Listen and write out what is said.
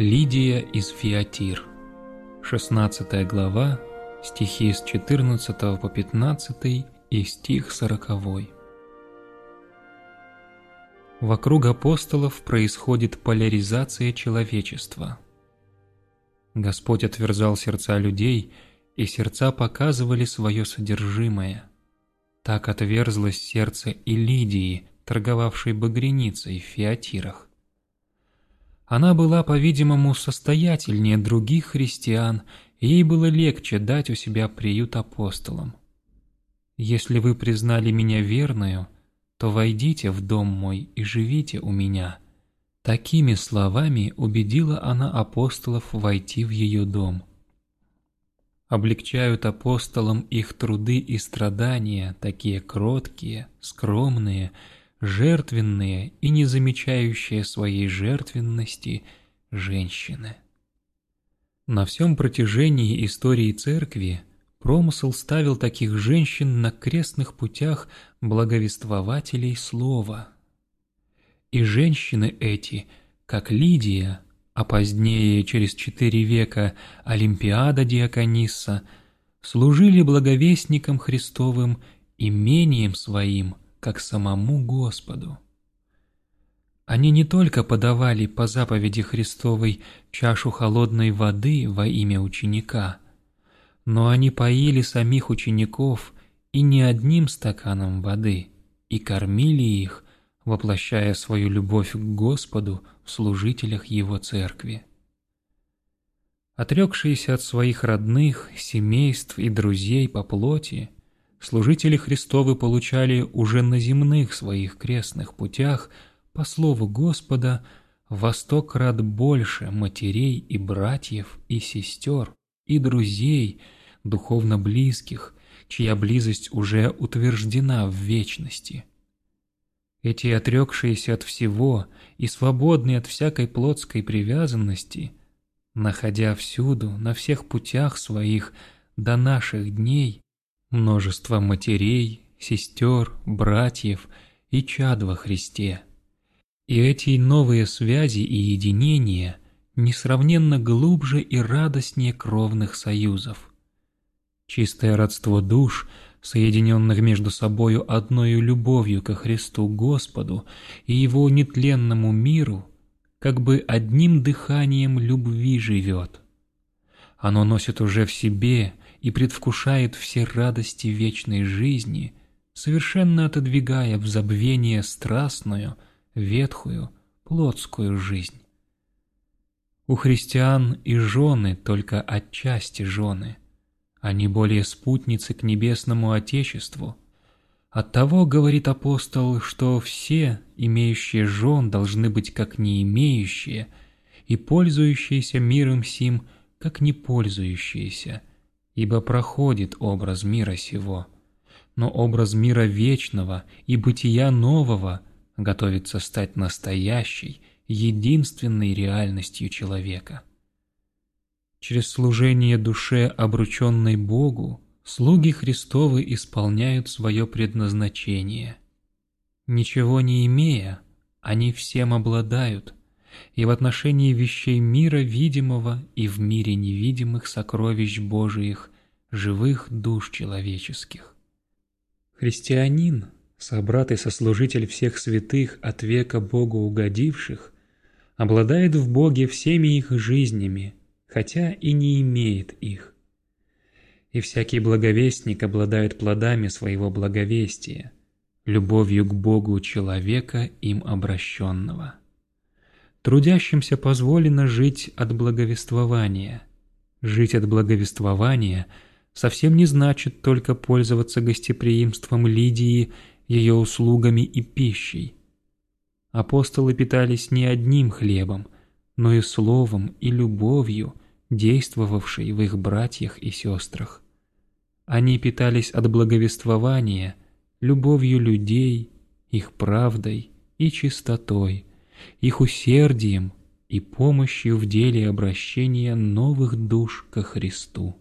Лидия из Фиатир 16 глава, стихи с 14 по 15 и стих 40 Вокруг апостолов происходит поляризация человечества. Господь отверзал сердца людей, и сердца показывали свое содержимое. Так отверзлось сердце и Лидии, торговавшей багряницей в Фиатирах. Она была, по-видимому, состоятельнее других христиан, и ей было легче дать у себя приют апостолам. «Если вы признали меня верную, то войдите в дом мой и живите у меня». Такими словами убедила она апостолов войти в ее дом. Облегчают апостолам их труды и страдания, такие кроткие, скромные, жертвенные и не замечающие своей жертвенности женщины. На всем протяжении истории церкви промысл ставил таких женщин на крестных путях благовествователей слова. И женщины эти, как Лидия, а позднее, через четыре века, Олимпиада Диаконисса, служили благовестником Христовым имением своим – как самому Господу. Они не только подавали по заповеди Христовой чашу холодной воды во имя ученика, но они поили самих учеников и не одним стаканом воды, и кормили их, воплощая свою любовь к Господу в служителях Его Церкви. Отрекшиеся от своих родных, семейств и друзей по плоти, служители Христовы получали уже на земных своих крестных путях, по слову Господа, во сто крат больше матерей и братьев и сестер и друзей, духовно близких, чья близость уже утверждена в вечности. Эти отрекшиеся от всего и свободные от всякой плотской привязанности, находя всюду, на всех путях своих до наших дней, множество матерей, сестер, братьев и чад во Христе. И эти новые связи и единения несравненно глубже и радостнее кровных союзов. Чистое родство душ, соединенных между собою одною любовью ко Христу Господу и Его нетленному миру, как бы одним дыханием любви живет. Оно носит уже в себе и предвкушает все радости вечной жизни, совершенно отодвигая в забвение страстную, ветхую, плотскую жизнь. У христиан и жены только отчасти жены, они более спутницы к небесному Отечеству. Оттого, говорит апостол, что все, имеющие жен, должны быть как не имеющие, и пользующиеся миром сим, как не пользующиеся – ибо проходит образ мира сего, но образ мира вечного и бытия нового готовится стать настоящей, единственной реальностью человека. Через служение душе, обрученной Богу, слуги Христовы исполняют свое предназначение. Ничего не имея, они всем обладают – и в отношении вещей мира видимого и в мире невидимых сокровищ Божиих, живых душ человеческих. Христианин, собрат и сослужитель всех святых от века Богу угодивших, обладает в Боге всеми их жизнями, хотя и не имеет их. И всякий благовестник обладает плодами своего благовестия, любовью к Богу человека им обращенного. Трудящимся позволено жить от благовествования. Жить от благовествования совсем не значит только пользоваться гостеприимством Лидии, ее услугами и пищей. Апостолы питались не одним хлебом, но и словом и любовью, действовавшей в их братьях и сестрах. Они питались от благовествования, любовью людей, их правдой и чистотой – их усердием и помощью в деле обращения новых душ ко Христу.